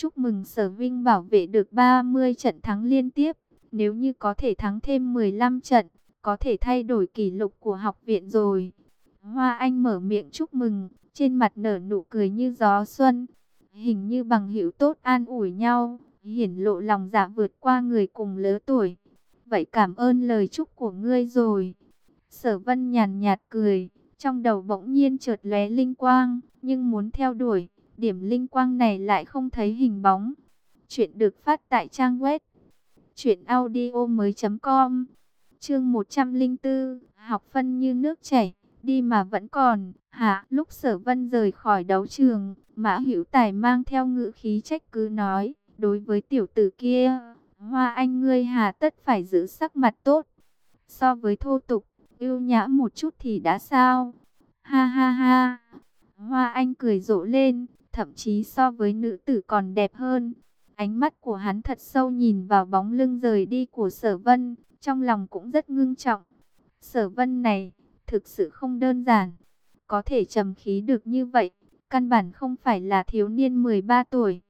Chúc mừng Sở Vinh bảo vệ được 30 trận thắng liên tiếp. Nếu như có thể thắng thêm 15 trận, có thể thay đổi kỷ lục của học viện rồi. Hoa Anh mở miệng chúc mừng, trên mặt nở nụ cười như gió xuân. Hình như bằng hữu tốt an ủi nhau, hiển lộ lòng dạ vượt qua người cùng lứa tuổi. Vậy cảm ơn lời chúc của ngươi rồi. Sở Vân nhàn nhạt cười, trong đầu bỗng nhiên chợt lóe linh quang, nhưng muốn theo đuổi, điểm linh quang này lại không thấy hình bóng. Chuyện được phát tại trang web truyệnaudiomoi.com. Chương 104, học phân như nước chảy, đi mà vẫn còn. Hạ, lúc Sở Vân rời khỏi đấu trường, Mã Hữu Tài mang theo ngữ khí trách cứ nói, đối với tiểu tử kia, Hoa Anh ngươi hà tất phải giữ sắc mặt tốt. So với thô tục, yêu nhã một chút thì đã sao? Ha ha ha. Hoa Anh cười rộ lên, thậm chí so với nữ tử còn đẹp hơn. Ánh mắt của hắn thật sâu nhìn vào bóng lưng rời đi của sở vân, trong lòng cũng rất ngưng trọng. Sở vân này, thực sự không đơn giản. Có thể trầm khí được như vậy, căn bản không phải là thiếu niên 13 tuổi.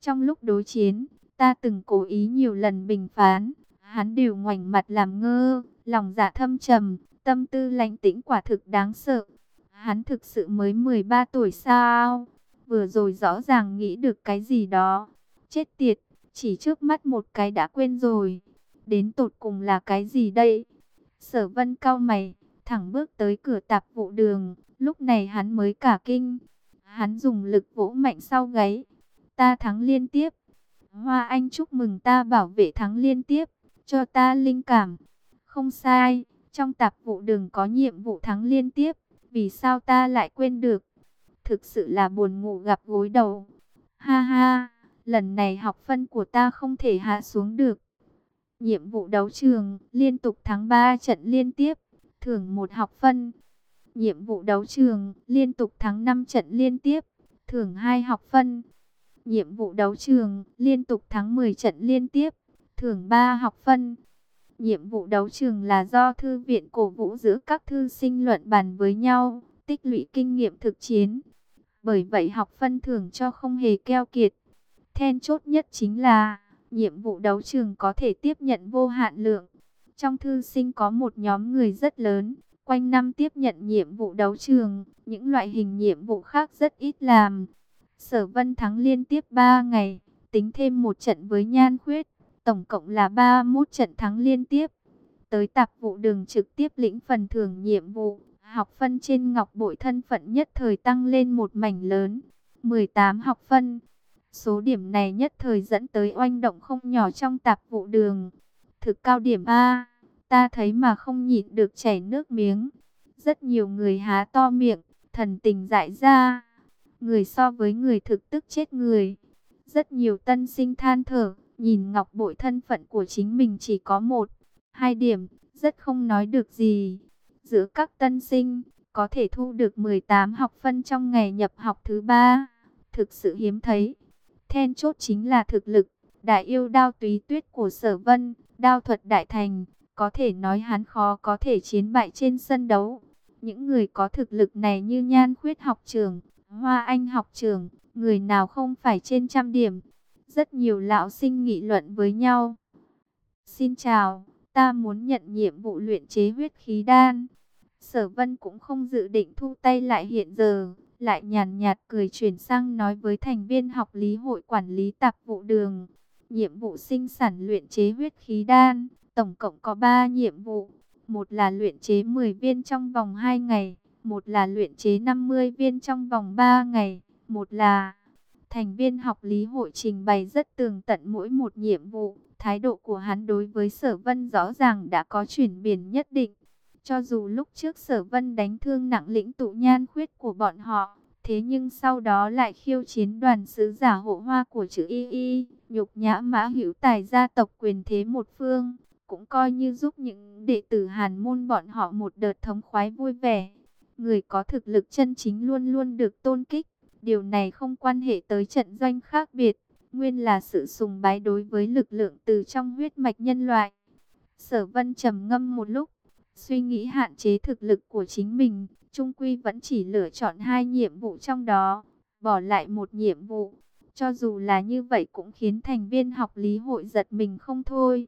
Trong lúc đối chiến, ta từng cố ý nhiều lần bình phán, hắn đều ngoảnh mặt làm ngơ, lòng dạ thâm trầm, tâm tư lãnh tĩnh quả thực đáng sợ. Hắn thực sự mới 13 tuổi sao? Vừa rồi rõ ràng nghĩ được cái gì đó. Chết tiệt, chỉ trước mắt một cái đã quên rồi. Đến tột cùng là cái gì đây? Sở vân cao mày, thẳng bước tới cửa tạp vụ đường. Lúc này hắn mới cả kinh. Hắn dùng lực vỗ mạnh sau gáy. Ta thắng liên tiếp. Hoa Anh chúc mừng ta bảo vệ thắng liên tiếp. Cho ta linh cảm. Không sai, trong tạp vụ đường có nhiệm vụ thắng liên tiếp. Vì sao ta lại quên được? Thực sự là buồn ngủ gặp gối đầu. Ha ha, lần này học phân của ta không thể hạ xuống được. Nhiệm vụ đấu trường, liên tục thắng 3 trận liên tiếp, thưởng một học phân. Nhiệm vụ đấu trường, liên tục thắng 5 trận liên tiếp, thưởng hai học phân. Nhiệm vụ đấu trường, liên tục thắng 10 trận liên tiếp, thưởng 3 học phân. Nhiệm vụ đấu trường là do thư viện cổ vũ giữa các thư sinh luận bàn với nhau, tích lũy kinh nghiệm thực chiến. Bởi vậy học phân thưởng cho không hề keo kiệt. Then chốt nhất chính là, nhiệm vụ đấu trường có thể tiếp nhận vô hạn lượng. Trong thư sinh có một nhóm người rất lớn, quanh năm tiếp nhận nhiệm vụ đấu trường, những loại hình nhiệm vụ khác rất ít làm. Sở Vân thắng liên tiếp 3 ngày, tính thêm một trận với Nhan Khuyết, tổng cộng là 31 trận thắng liên tiếp. Tới tạp vụ đường trực tiếp lĩnh phần thưởng nhiệm vụ, học phân trên ngọc bội thân phận nhất thời tăng lên một mảnh lớn, 18 học phân. Số điểm này nhất thời dẫn tới oanh động không nhỏ trong tạp vụ đường. Thực cao điểm A, ta thấy mà không nhịn được chảy nước miếng. Rất nhiều người há to miệng, thần tình dại ra. Người so với người thực tức chết người. Rất nhiều tân sinh than thở, nhìn ngọc bội thân phận của chính mình chỉ có một, hai điểm, rất không nói được gì. Giữa các tân sinh, có thể thu được 18 học phân trong ngày nhập học thứ ba, thực sự hiếm thấy. Then chốt chính là thực lực, đại yêu đao túy tuyết của sở vân, đao thuật đại thành, có thể nói hắn khó có thể chiến bại trên sân đấu. Những người có thực lực này như nhan khuyết học trường, hoa anh học trường, người nào không phải trên trăm điểm. Rất nhiều lão sinh nghị luận với nhau. Xin chào, ta muốn nhận nhiệm vụ luyện chế huyết khí đan. Sở vân cũng không dự định thu tay lại hiện giờ, lại nhàn nhạt cười chuyển sang nói với thành viên học lý hội quản lý tạp vụ đường. Nhiệm vụ sinh sản luyện chế huyết khí đan, tổng cộng có 3 nhiệm vụ. Một là luyện chế 10 viên trong vòng 2 ngày, một là luyện chế 50 viên trong vòng 3 ngày, một là... Thành viên học lý hội trình bày rất tường tận mỗi một nhiệm vụ, thái độ của hắn đối với sở vân rõ ràng đã có chuyển biến nhất định. Cho dù lúc trước sở vân đánh thương nặng lĩnh tụ nhan khuyết của bọn họ, thế nhưng sau đó lại khiêu chiến đoàn sứ giả hộ hoa của chữ Y Y, nhục nhã mã hữu tài gia tộc quyền thế một phương, cũng coi như giúp những đệ tử hàn môn bọn họ một đợt thống khoái vui vẻ. Người có thực lực chân chính luôn luôn được tôn kích, điều này không quan hệ tới trận doanh khác biệt, nguyên là sự sùng bái đối với lực lượng từ trong huyết mạch nhân loại. Sở vân trầm ngâm một lúc, Suy nghĩ hạn chế thực lực của chính mình, Trung Quy vẫn chỉ lựa chọn hai nhiệm vụ trong đó, bỏ lại một nhiệm vụ. Cho dù là như vậy cũng khiến thành viên học lý hội giật mình không thôi.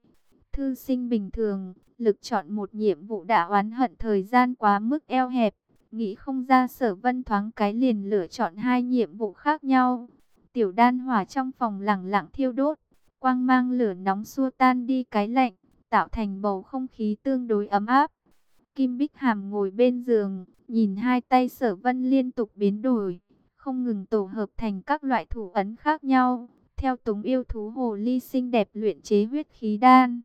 Thư sinh bình thường, lực chọn một nhiệm vụ đã oán hận thời gian quá mức eo hẹp. Nghĩ không ra sở vân thoáng cái liền lựa chọn hai nhiệm vụ khác nhau. Tiểu đan hỏa trong phòng lặng lặng thiêu đốt. Quang mang lửa nóng xua tan đi cái lạnh, tạo thành bầu không khí tương đối ấm áp. Kim Bích Hàm ngồi bên giường, nhìn hai tay sở vân liên tục biến đổi, không ngừng tổ hợp thành các loại thủ ấn khác nhau, theo tống yêu thú hồ ly xinh đẹp luyện chế huyết khí đan.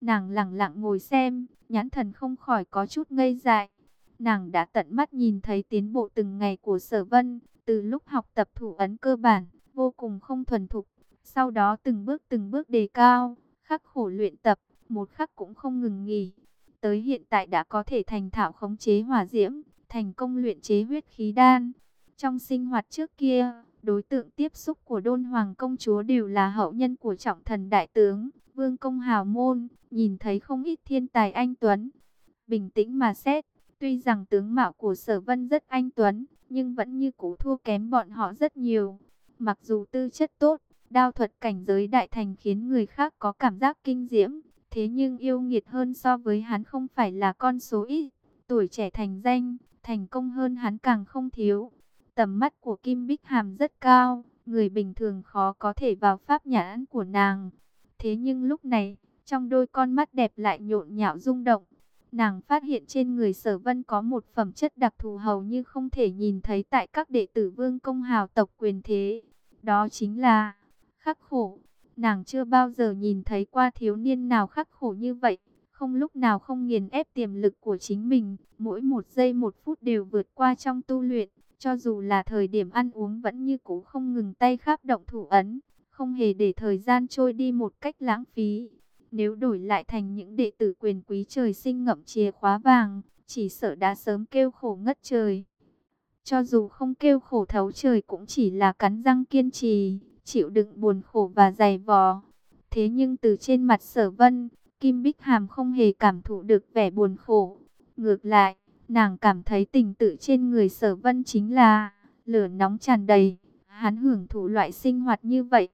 Nàng lặng lặng ngồi xem, nhãn thần không khỏi có chút ngây dại. Nàng đã tận mắt nhìn thấy tiến bộ từng ngày của sở vân, từ lúc học tập thủ ấn cơ bản, vô cùng không thuần thục. Sau đó từng bước từng bước đề cao, khắc khổ luyện tập, một khắc cũng không ngừng nghỉ. Tới hiện tại đã có thể thành thạo khống chế hỏa diễm, thành công luyện chế huyết khí đan. Trong sinh hoạt trước kia, đối tượng tiếp xúc của đôn hoàng công chúa đều là hậu nhân của trọng thần đại tướng, vương công hào môn, nhìn thấy không ít thiên tài anh Tuấn. Bình tĩnh mà xét, tuy rằng tướng mạo của sở vân rất anh Tuấn, nhưng vẫn như cũ thua kém bọn họ rất nhiều. Mặc dù tư chất tốt, đao thuật cảnh giới đại thành khiến người khác có cảm giác kinh diễm, thế nhưng yêu nghiệt hơn so với hắn không phải là con số ít. Tuổi trẻ thành danh, thành công hơn hắn càng không thiếu. Tầm mắt của Kim Bích Hàm rất cao, người bình thường khó có thể vào pháp nhãn của nàng. Thế nhưng lúc này, trong đôi con mắt đẹp lại nhộn nhạo rung động. Nàng phát hiện trên người sở vân có một phẩm chất đặc thù hầu như không thể nhìn thấy tại các đệ tử vương công hào tộc quyền thế. Đó chính là khắc khổ. Nàng chưa bao giờ nhìn thấy qua thiếu niên nào khắc khổ như vậy. Không lúc nào không nghiền ép tiềm lực của chính mình. Mỗi một giây một phút đều vượt qua trong tu luyện. Cho dù là thời điểm ăn uống vẫn như cũ không ngừng tay khắp động thủ ấn. Không hề để thời gian trôi đi một cách lãng phí. Nếu đổi lại thành những đệ tử quyền quý trời sinh ngậm chìa khóa vàng, chỉ sợ đã sớm kêu khổ ngất trời. Cho dù không kêu khổ thấu trời cũng chỉ là cắn răng kiên trì, chịu đựng buồn khổ và dày vò. Thế nhưng từ trên mặt sở vân, Kim Bích Hàm không hề cảm thụ được vẻ buồn khổ. Ngược lại, nàng cảm thấy tình tự trên người sở vân chính là lửa nóng tràn đầy. Hắn hưởng thụ loại sinh hoạt như vậy.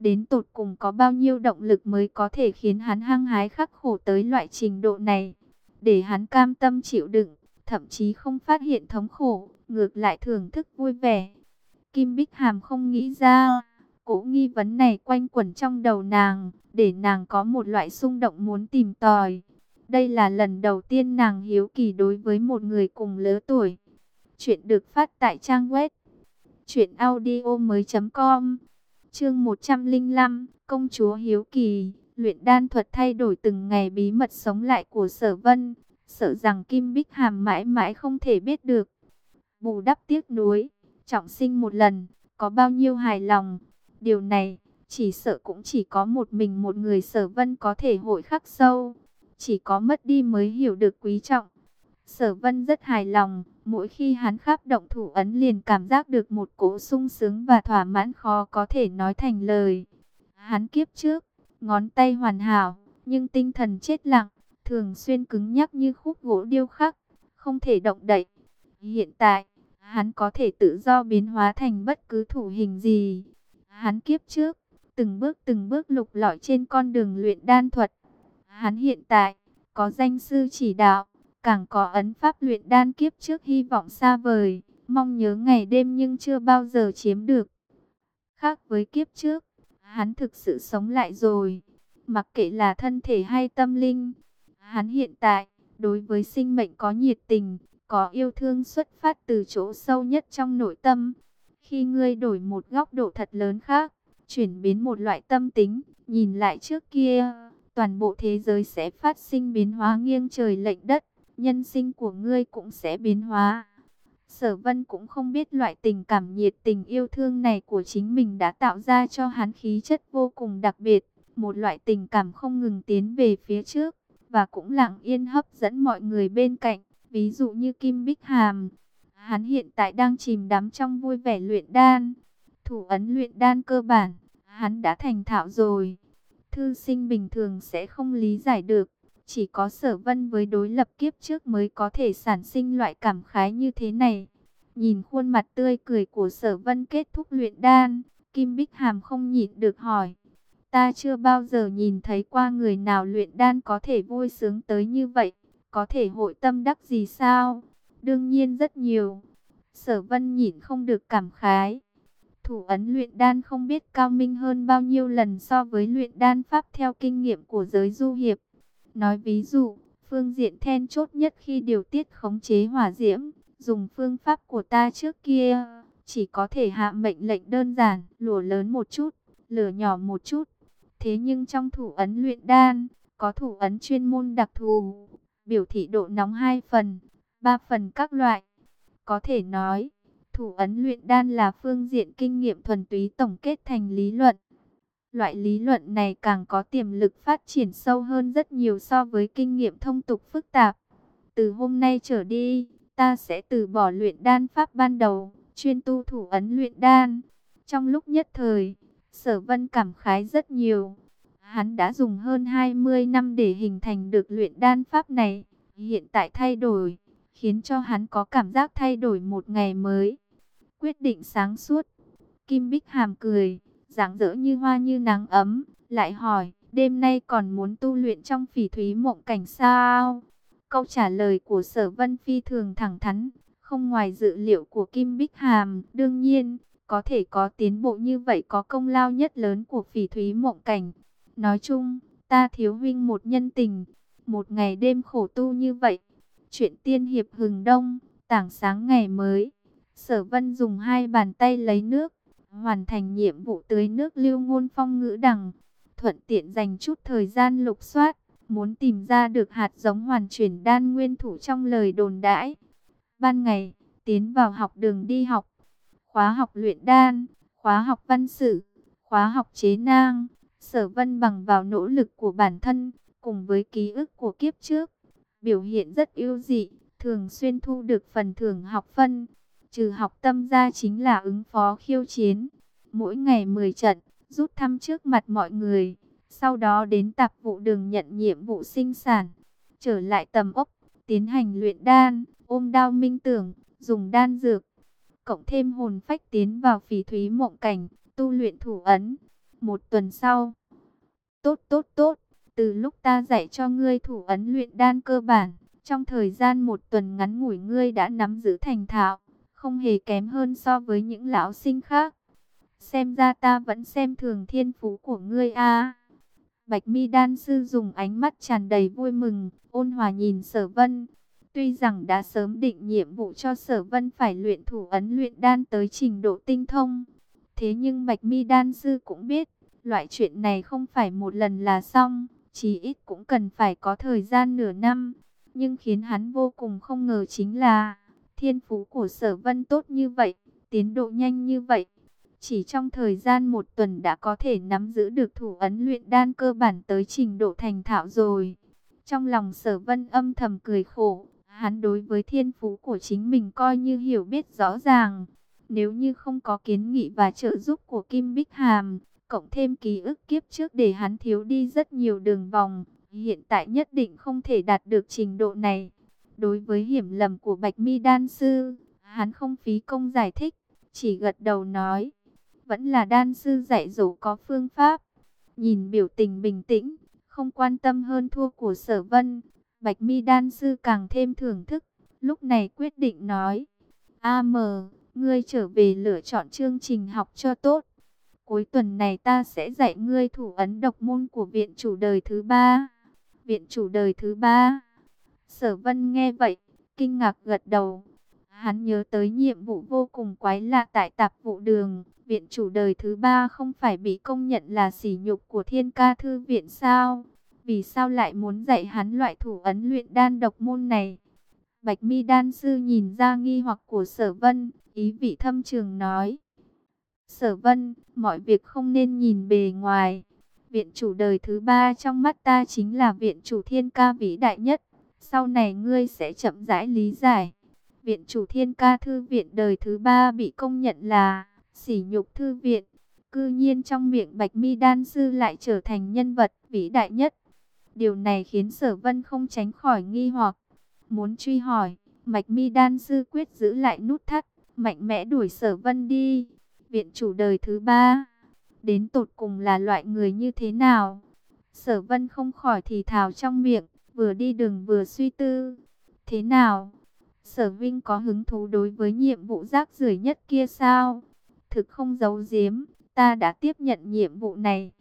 Đến tột cùng có bao nhiêu động lực mới có thể khiến hắn hăng hái khắc khổ tới loại trình độ này. Để hắn cam tâm chịu đựng, thậm chí không phát hiện thống khổ, ngược lại thưởng thức vui vẻ. Kim Bích Hàm không nghĩ ra, cỗ nghi vấn này quanh quẩn trong đầu nàng, để nàng có một loại xung động muốn tìm tòi. Đây là lần đầu tiên nàng hiếu kỳ đối với một người cùng lứa tuổi. Chuyện được phát tại trang web chuyệnaudio mới com Chương 105, Công chúa Hiếu Kỳ, luyện đan thuật thay đổi từng ngày bí mật sống lại của sở vân, sợ rằng Kim Bích Hàm mãi mãi không thể biết được. Bù đắp tiếc nuối, trọng sinh một lần, có bao nhiêu hài lòng. Điều này, chỉ sợ cũng chỉ có một mình một người sở vân có thể hội khắc sâu. Chỉ có mất đi mới hiểu được quý trọng. Sở vân rất hài lòng, mỗi khi hắn khắp động thủ ấn liền cảm giác được một cỗ sung sướng và thỏa mãn khó có thể nói thành lời. Hắn kiếp trước, ngón tay hoàn hảo, nhưng tinh thần chết lặng, thường xuyên cứng nhắc như khúc gỗ điêu khắc, không thể động đậy. Hiện tại, hắn có thể tự do biến hóa thành bất cứ thủ hình gì. Hắn kiếp trước, từng bước từng bước lục lọi trên con đường luyện đan thuật. Hắn hiện tại, có danh sư chỉ đạo càng có ấn pháp luyện đan kiếp trước hy vọng xa vời, mong nhớ ngày đêm nhưng chưa bao giờ chiếm được. Khác với kiếp trước, hắn thực sự sống lại rồi, mặc kệ là thân thể hay tâm linh. Hắn hiện tại, đối với sinh mệnh có nhiệt tình, có yêu thương xuất phát từ chỗ sâu nhất trong nội tâm. Khi ngươi đổi một góc độ thật lớn khác, chuyển biến một loại tâm tính, nhìn lại trước kia, toàn bộ thế giới sẽ phát sinh biến hóa nghiêng trời lệch đất nhân sinh của ngươi cũng sẽ biến hóa. Sở vân cũng không biết loại tình cảm nhiệt tình yêu thương này của chính mình đã tạo ra cho hắn khí chất vô cùng đặc biệt. Một loại tình cảm không ngừng tiến về phía trước, và cũng lặng yên hấp dẫn mọi người bên cạnh. Ví dụ như Kim Bích Hàm, hắn hiện tại đang chìm đắm trong vui vẻ luyện đan. Thủ ấn luyện đan cơ bản, hắn đã thành thạo rồi. Thư sinh bình thường sẽ không lý giải được chỉ có sở vân với đối lập kiếp trước mới có thể sản sinh loại cảm khái như thế này. Nhìn khuôn mặt tươi cười của sở vân kết thúc luyện đan, Kim Bích Hàm không nhịn được hỏi. Ta chưa bao giờ nhìn thấy qua người nào luyện đan có thể vui sướng tới như vậy. Có thể hội tâm đắc gì sao? Đương nhiên rất nhiều. Sở vân nhịn không được cảm khái. Thủ ấn luyện đan không biết cao minh hơn bao nhiêu lần so với luyện đan pháp theo kinh nghiệm của giới du hiệp. Nói ví dụ, phương diện then chốt nhất khi điều tiết khống chế hỏa diễm, dùng phương pháp của ta trước kia, chỉ có thể hạ mệnh lệnh đơn giản, lửa lớn một chút, lửa nhỏ một chút. Thế nhưng trong thủ ấn luyện đan, có thủ ấn chuyên môn đặc thù, biểu thị độ nóng hai phần, ba phần các loại. Có thể nói, thủ ấn luyện đan là phương diện kinh nghiệm thuần túy tổng kết thành lý luận. Loại lý luận này càng có tiềm lực phát triển sâu hơn rất nhiều so với kinh nghiệm thông tục phức tạp. Từ hôm nay trở đi, ta sẽ từ bỏ luyện đan pháp ban đầu, chuyên tu thủ ấn luyện đan. Trong lúc nhất thời, sở vân cảm khái rất nhiều. Hắn đã dùng hơn 20 năm để hình thành được luyện đan pháp này. Hiện tại thay đổi, khiến cho hắn có cảm giác thay đổi một ngày mới. Quyết định sáng suốt. Kim Bích Hàm cười, dáng dỡ như hoa như nắng ấm, lại hỏi, đêm nay còn muốn tu luyện trong phỉ thúy mộng cảnh sao? Câu trả lời của sở vân phi thường thẳng thắn, không ngoài dự liệu của Kim Bích Hàm, đương nhiên, có thể có tiến bộ như vậy có công lao nhất lớn của phỉ thúy mộng cảnh. Nói chung, ta thiếu huynh một nhân tình, một ngày đêm khổ tu như vậy. Chuyện tiên hiệp hừng đông, tảng sáng ngày mới. Sở vân dùng hai bàn tay lấy nước, hoàn thành nhiệm vụ tưới nước lưu ngôn phong ngữ đằng. Thuận tiện dành chút thời gian lục soát, muốn tìm ra được hạt giống hoàn chuyển đan nguyên thủ trong lời đồn đãi. Ban ngày, tiến vào học đường đi học, khóa học luyện đan, khóa học văn sử, khóa học chế nang. Sở vân bằng vào nỗ lực của bản thân, cùng với ký ức của kiếp trước, biểu hiện rất ưu dị, thường xuyên thu được phần thưởng học phân. Trừ học tâm ra chính là ứng phó khiêu chiến. Mỗi ngày 10 trận, rút thăm trước mặt mọi người. Sau đó đến tạp vụ đường nhận nhiệm vụ sinh sản. Trở lại tầm ốc, tiến hành luyện đan, ôm đao minh tưởng, dùng đan dược. Cộng thêm hồn phách tiến vào phỉ thúy mộng cảnh, tu luyện thủ ấn. Một tuần sau, tốt tốt tốt, từ lúc ta dạy cho ngươi thủ ấn luyện đan cơ bản, trong thời gian một tuần ngắn ngủi ngươi đã nắm giữ thành thạo, không hề kém hơn so với những lão sinh khác. Xem ra ta vẫn xem thường thiên phú của ngươi a. Bạch Mi đan sư dùng ánh mắt tràn đầy vui mừng, ôn hòa nhìn Sở Vân. Tuy rằng đã sớm định nhiệm vụ cho Sở Vân phải luyện thủ ấn luyện đan tới trình độ tinh thông, thế nhưng Bạch Mi đan sư cũng biết, loại chuyện này không phải một lần là xong, chí ít cũng cần phải có thời gian nửa năm. Nhưng khiến hắn vô cùng không ngờ chính là thiên phú của sở vân tốt như vậy, tiến độ nhanh như vậy. Chỉ trong thời gian một tuần đã có thể nắm giữ được thủ ấn luyện đan cơ bản tới trình độ thành thạo rồi. Trong lòng sở vân âm thầm cười khổ, hắn đối với thiên phú của chính mình coi như hiểu biết rõ ràng. Nếu như không có kiến nghị và trợ giúp của Kim Bích Hàm, cộng thêm ký ức kiếp trước để hắn thiếu đi rất nhiều đường vòng, hiện tại nhất định không thể đạt được trình độ này. Đối với hiểm lầm của Bạch Mi đan sư, hắn không phí công giải thích, chỉ gật đầu nói, vẫn là đan sư dạy dỗ có phương pháp. Nhìn biểu tình bình tĩnh, không quan tâm hơn thua của Sở Vân, Bạch Mi đan sư càng thêm thưởng thức, lúc này quyết định nói: a m ngươi trở về lựa chọn chương trình học cho tốt." Cuối tuần này ta sẽ dạy ngươi thủ ấn độc môn của viện chủ đời thứ ba. Viện chủ đời thứ ba. Sở vân nghe vậy, kinh ngạc gật đầu. Hắn nhớ tới nhiệm vụ vô cùng quái lạ tại tạp vụ đường. Viện chủ đời thứ ba không phải bị công nhận là sỉ nhục của thiên ca thư viện sao? Vì sao lại muốn dạy hắn loại thủ ấn luyện đan độc môn này? Bạch mi đan sư nhìn ra nghi hoặc của sở vân, ý vị thâm trường nói. Sở vân, mọi việc không nên nhìn bề ngoài. Viện chủ đời thứ ba trong mắt ta chính là viện chủ thiên ca vĩ đại nhất. Sau này ngươi sẽ chậm rãi lý giải. Viện chủ thiên ca thư viện đời thứ ba bị công nhận là sỉ nhục thư viện. Cư nhiên trong miệng Bạch Mi Đan Sư lại trở thành nhân vật vĩ đại nhất. Điều này khiến sở vân không tránh khỏi nghi hoặc. Muốn truy hỏi, Bạch Mi Đan Sư quyết giữ lại nút thắt, mạnh mẽ đuổi sở vân đi viện chủ đời thứ ba. Đến tột cùng là loại người như thế nào? Sở vân không khỏi thì thào trong miệng, vừa đi đường vừa suy tư. Thế nào? Sở Vinh có hứng thú đối với nhiệm vụ rác rưởi nhất kia sao? Thực không giấu giếm, ta đã tiếp nhận nhiệm vụ này.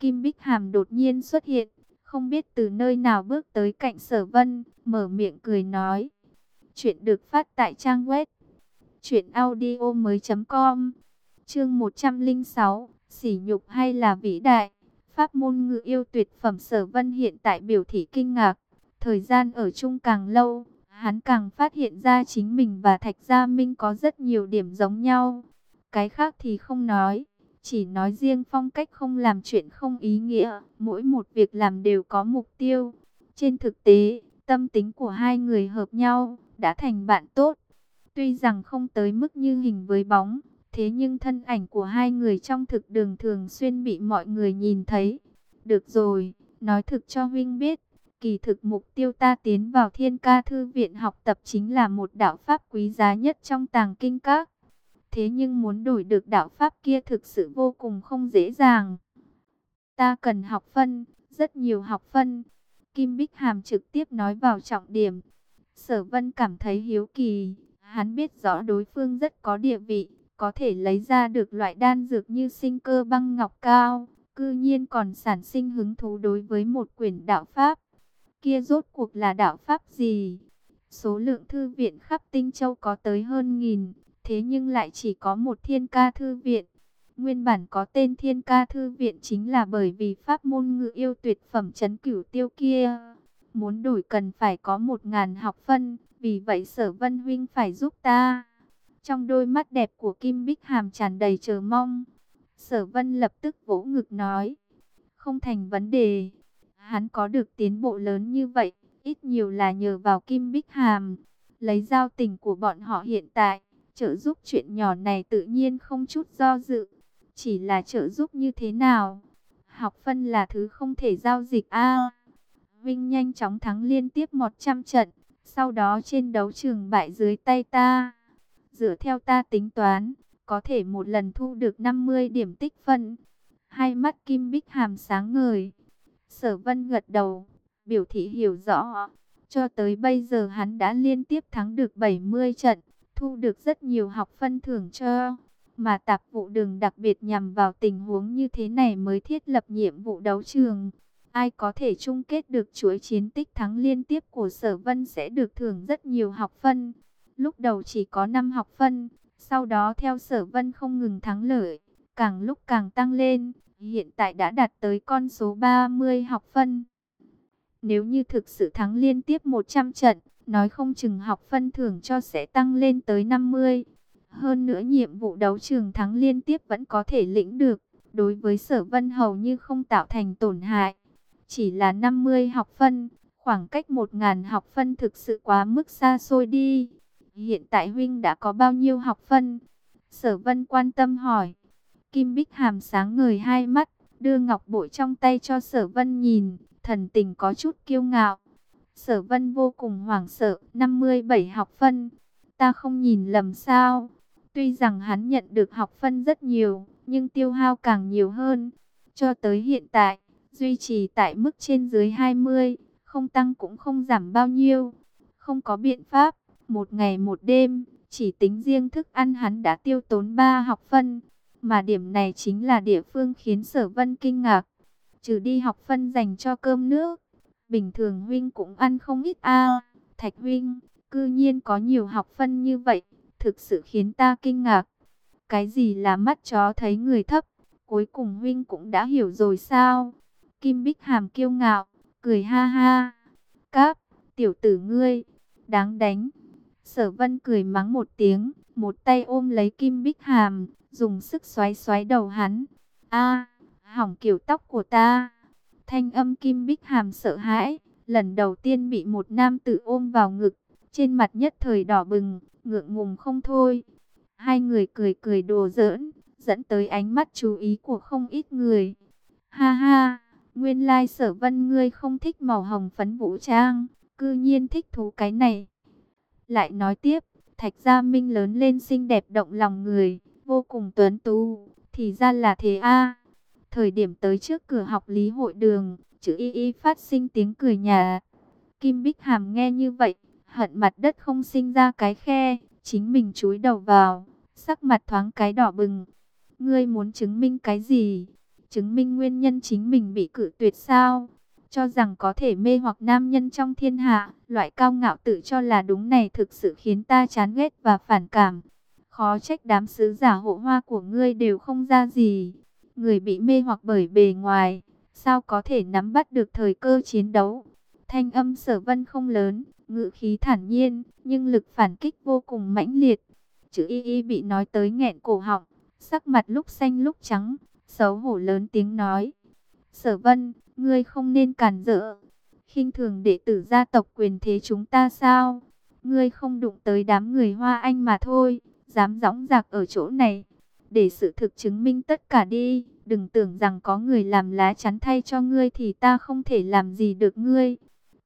Kim Bích Hàm đột nhiên xuất hiện, không biết từ nơi nào bước tới cạnh Sở Vân, mở miệng cười nói. Chuyện được phát tại trang web truyệnaudiomoi.com. Chương 106, sỉ nhục hay là vĩ đại? Pháp môn ngự yêu tuyệt phẩm Sở Vân hiện tại biểu thị kinh ngạc, thời gian ở chung càng lâu, hắn càng phát hiện ra chính mình và Thạch Gia Minh có rất nhiều điểm giống nhau. Cái khác thì không nói, chỉ nói riêng phong cách không làm chuyện không ý nghĩa, mỗi một việc làm đều có mục tiêu. Trên thực tế, tâm tính của hai người hợp nhau, đã thành bạn tốt. Tuy rằng không tới mức như hình với bóng, thế nhưng thân ảnh của hai người trong thực đường thường xuyên bị mọi người nhìn thấy. Được rồi, nói thực cho huynh biết, kỳ thực mục tiêu ta tiến vào thiên ca thư viện học tập chính là một đạo pháp quý giá nhất trong tàng kinh các. Thế nhưng muốn đổi được đạo pháp kia thực sự vô cùng không dễ dàng. Ta cần học phân, rất nhiều học phân. Kim Bích Hàm trực tiếp nói vào trọng điểm. Sở Vân cảm thấy hiếu kỳ, hắn biết rõ đối phương rất có địa vị, có thể lấy ra được loại đan dược như sinh cơ băng ngọc cao, cư nhiên còn sản sinh hứng thú đối với một quyển đạo pháp. Kia rốt cuộc là đạo pháp gì? Số lượng thư viện khắp Tinh Châu có tới hơn nghìn, thế nhưng lại chỉ có một thiên ca thư viện. Nguyên bản có tên thiên ca thư viện chính là bởi vì pháp môn ngự yêu tuyệt phẩm chấn cửu tiêu kia. Muốn đổi cần phải có một ngàn học phân, vì vậy sở vân huynh phải giúp ta. Trong đôi mắt đẹp của Kim Bích Hàm tràn đầy chờ mong. Sở vân lập tức vỗ ngực nói. Không thành vấn đề. Hắn có được tiến bộ lớn như vậy, ít nhiều là nhờ vào Kim Bích Hàm. Lấy giao tình của bọn họ hiện tại, trợ giúp chuyện nhỏ này tự nhiên không chút do dự. Chỉ là trợ giúp như thế nào? Học phân là thứ không thể giao dịch a. Vinh nhanh chóng thắng liên tiếp 100 trận, sau đó trên đấu trường bại dưới tay ta. Dựa theo ta tính toán, có thể một lần thu được 50 điểm tích phân. Hai mắt Kim Bích Hàm sáng ngời. Sở Vân gật đầu, biểu thị hiểu rõ. Cho tới bây giờ hắn đã liên tiếp thắng được 70 trận, thu được rất nhiều học phân thưởng cho. Mà tạp vụ đường đặc biệt nhằm vào tình huống như thế này mới thiết lập nhiệm vụ đấu trường. Ai có thể chung kết được chuỗi chiến tích thắng liên tiếp của Sở Vân sẽ được thưởng rất nhiều học phân. Lúc đầu chỉ có 5 học phân, sau đó theo Sở Vân không ngừng thắng lợi, càng lúc càng tăng lên, hiện tại đã đạt tới con số 30 học phân. Nếu như thực sự thắng liên tiếp 100 trận, nói không chừng học phân thưởng cho sẽ tăng lên tới 50. Hơn nữa nhiệm vụ đấu trường thắng liên tiếp vẫn có thể lĩnh được, đối với sở vân hầu như không tạo thành tổn hại. Chỉ là 50 học phân, khoảng cách 1.000 học phân thực sự quá mức xa xôi đi. Hiện tại huynh đã có bao nhiêu học phân? Sở vân quan tâm hỏi. Kim Bích Hàm sáng ngời hai mắt, đưa ngọc bội trong tay cho sở vân nhìn, thần tình có chút kiêu ngạo. Sở vân vô cùng hoảng sợ, 57 học phân. Ta không nhìn lầm sao? Tuy rằng hắn nhận được học phân rất nhiều, nhưng tiêu hao càng nhiều hơn. Cho tới hiện tại, duy trì tại mức trên dưới 20, không tăng cũng không giảm bao nhiêu. Không có biện pháp, một ngày một đêm, chỉ tính riêng thức ăn hắn đã tiêu tốn 3 học phân. Mà điểm này chính là địa phương khiến sở vân kinh ngạc. Trừ đi học phân dành cho cơm nước, bình thường huynh cũng ăn không ít a Thạch huynh, cư nhiên có nhiều học phân như vậy, thực sự khiến ta kinh ngạc. Cái gì là mắt chó thấy người thấp, cuối cùng huynh cũng đã hiểu rồi sao? Kim Bích Hàm kiêu ngạo, cười ha ha. Cáp, tiểu tử ngươi, đáng đánh. Sở vân cười mắng một tiếng, một tay ôm lấy Kim Bích Hàm, dùng sức xoáy xoáy đầu hắn. A, hỏng kiểu tóc của ta. Thanh âm Kim Bích Hàm sợ hãi, lần đầu tiên bị một nam tử ôm vào ngực, trên mặt nhất thời đỏ bừng, ngượng ngùng không thôi. Hai người cười cười đồ giỡn, dẫn tới ánh mắt chú ý của không ít người. Ha ha, nguyên lai sở vân ngươi không thích màu hồng phấn vũ trang, cư nhiên thích thú cái này. Lại nói tiếp, Thạch Gia Minh lớn lên xinh đẹp động lòng người, vô cùng tuấn tú, thì ra là thế a. Thời điểm tới trước cửa học lý hội đường, chữ y y phát sinh tiếng cười nhà. Kim Bích Hàm nghe như vậy, hận mặt đất không sinh ra cái khe, chính mình chúi đầu vào, sắc mặt thoáng cái đỏ bừng. Ngươi muốn chứng minh cái gì? Chứng minh nguyên nhân chính mình bị cự tuyệt sao? Cho rằng có thể mê hoặc nam nhân trong thiên hạ, loại cao ngạo tự cho là đúng này thực sự khiến ta chán ghét và phản cảm. Khó trách đám sứ giả hộ hoa của ngươi đều không ra gì. Người bị mê hoặc bởi bề ngoài, sao có thể nắm bắt được thời cơ chiến đấu. Thanh âm sở vân không lớn, ngữ khí thản nhiên, nhưng lực phản kích vô cùng mãnh liệt. Chữ y y bị nói tới nghẹn cổ họng, sắc mặt lúc xanh lúc trắng, xấu hổ lớn tiếng nói. Sở vân, ngươi không nên cản rỡ. khinh thường đệ tử gia tộc quyền thế chúng ta sao? Ngươi không đụng tới đám người Hoa Anh mà thôi, dám dõng dạc ở chỗ này. Để sự thực chứng minh tất cả đi, đừng tưởng rằng có người làm lá chắn thay cho ngươi thì ta không thể làm gì được ngươi.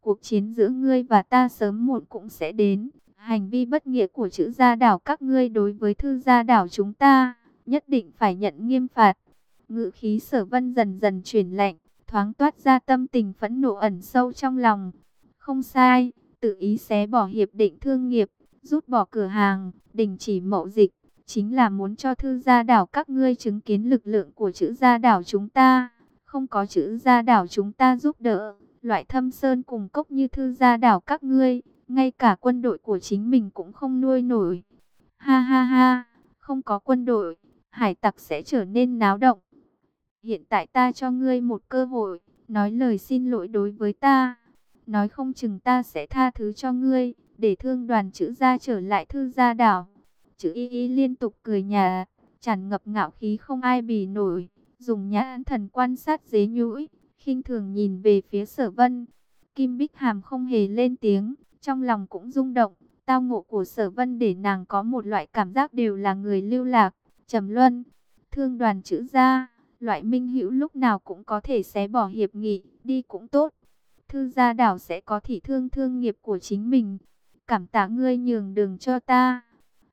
Cuộc chiến giữa ngươi và ta sớm muộn cũng sẽ đến. Hành vi bất nghĩa của chữ gia đảo các ngươi đối với thư gia đảo chúng ta, nhất định phải nhận nghiêm phạt. Ngự khí sở vân dần dần chuyển lạnh, thoáng toát ra tâm tình phẫn nộ ẩn sâu trong lòng. Không sai, tự ý xé bỏ hiệp định thương nghiệp, rút bỏ cửa hàng, đình chỉ mậu dịch, chính là muốn cho thư gia đảo các ngươi chứng kiến lực lượng của chữ gia đảo chúng ta. Không có chữ gia đảo chúng ta giúp đỡ, loại thâm sơn cùng cốc như thư gia đảo các ngươi, ngay cả quân đội của chính mình cũng không nuôi nổi. Ha ha ha, không có quân đội, hải tặc sẽ trở nên náo động. Hiện tại ta cho ngươi một cơ hội, nói lời xin lỗi đối với ta. Nói không chừng ta sẽ tha thứ cho ngươi, để thương đoàn chữ gia trở lại thư gia đảo. Chữ y y liên tục cười nhà, tràn ngập ngạo khí không ai bì nổi, dùng nhãn thần quan sát dế nhũi, khinh thường nhìn về phía sở vân. Kim Bích Hàm không hề lên tiếng, trong lòng cũng rung động, tao ngộ của sở vân để nàng có một loại cảm giác đều là người lưu lạc, trầm luân, thương đoàn chữ gia, loại minh hữu lúc nào cũng có thể xé bỏ hiệp nghị, đi cũng tốt. Thư gia đảo sẽ có thị thương thương nghiệp của chính mình, cảm tạ ngươi nhường đường cho ta.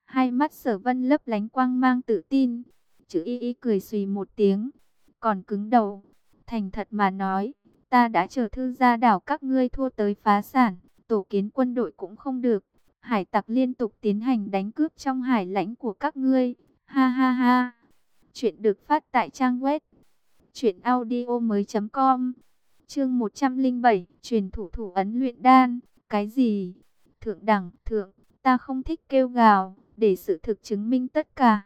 Hai mắt sở vân lấp lánh quang mang tự tin, chữ y y cười xùy một tiếng, còn cứng đầu, thành thật mà nói, ta đã chờ thư gia đảo các ngươi thua tới phá sản tổ kiến quân đội cũng không được. Hải tặc liên tục tiến hành đánh cướp trong hải lãnh của các ngươi. Ha ha ha. Chuyện được phát tại trang web. Chuyện audio mới com. Chương 107. Truyền thủ thủ ấn luyện đan. Cái gì? Thượng đẳng, thượng. Ta không thích kêu gào. Để sự thực chứng minh tất cả.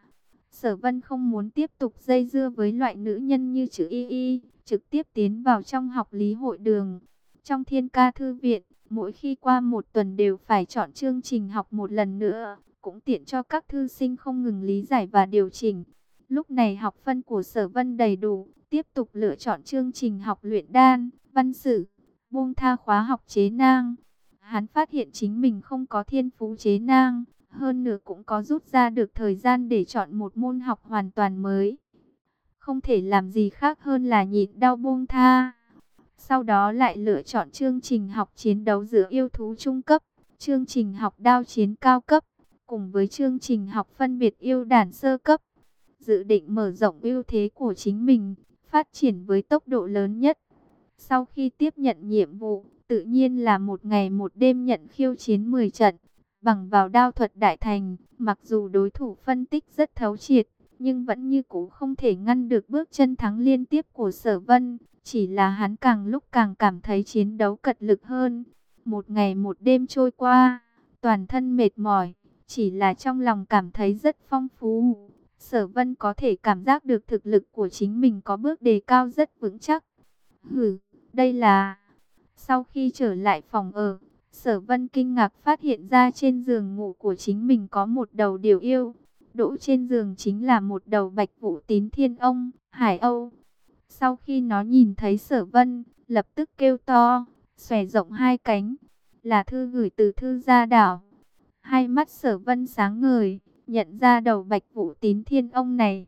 Sở vân không muốn tiếp tục dây dưa với loại nữ nhân như chữ y y. Trực tiếp tiến vào trong học lý hội đường. Trong thiên ca thư viện Mỗi khi qua một tuần đều phải chọn chương trình học một lần nữa, cũng tiện cho các thư sinh không ngừng lý giải và điều chỉnh. Lúc này học phân của sở vân đầy đủ, tiếp tục lựa chọn chương trình học luyện đan, văn sử, buông tha khóa học chế nang. Hắn phát hiện chính mình không có thiên phú chế nang, hơn nữa cũng có rút ra được thời gian để chọn một môn học hoàn toàn mới. Không thể làm gì khác hơn là nhịn đau buông tha. Sau đó lại lựa chọn chương trình học chiến đấu giữa yêu thú trung cấp, chương trình học đao chiến cao cấp, cùng với chương trình học phân biệt yêu đàn sơ cấp. Dự định mở rộng ưu thế của chính mình, phát triển với tốc độ lớn nhất. Sau khi tiếp nhận nhiệm vụ, tự nhiên là một ngày một đêm nhận khiêu chiến 10 trận, bằng vào đao thuật đại thành, mặc dù đối thủ phân tích rất thấu triệt, nhưng vẫn như cũ không thể ngăn được bước chân thắng liên tiếp của sở vân. Chỉ là hắn càng lúc càng cảm thấy chiến đấu cật lực hơn. Một ngày một đêm trôi qua, toàn thân mệt mỏi, chỉ là trong lòng cảm thấy rất phong phú. Sở vân có thể cảm giác được thực lực của chính mình có bước đề cao rất vững chắc. Hừ, đây là... Sau khi trở lại phòng ở, sở vân kinh ngạc phát hiện ra trên giường ngủ của chính mình có một đầu điều yêu. Đỗ trên giường chính là một đầu bạch vũ tín thiên ông, hải âu. Sau khi nó nhìn thấy sở vân, lập tức kêu to, xòe rộng hai cánh. Là thư gửi từ thư gia đảo. Hai mắt sở vân sáng ngời, nhận ra đầu bạch vũ tín thiên ông này.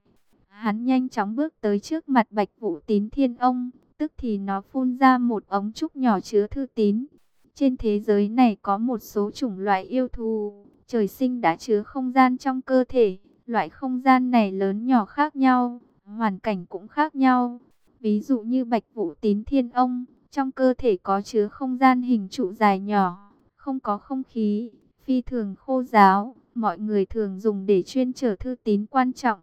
Hắn nhanh chóng bước tới trước mặt bạch vũ tín thiên ông, tức thì nó phun ra một ống trúc nhỏ chứa thư tín. Trên thế giới này có một số chủng loại yêu thù, trời sinh đã chứa không gian trong cơ thể, Loại không gian này lớn nhỏ khác nhau, hoàn cảnh cũng khác nhau. Ví dụ như Bạch Vũ Tín Thiên Ông, trong cơ thể có chứa không gian hình trụ dài nhỏ, không có không khí, phi thường khô giáo, mọi người thường dùng để chuyên trở thư tín quan trọng.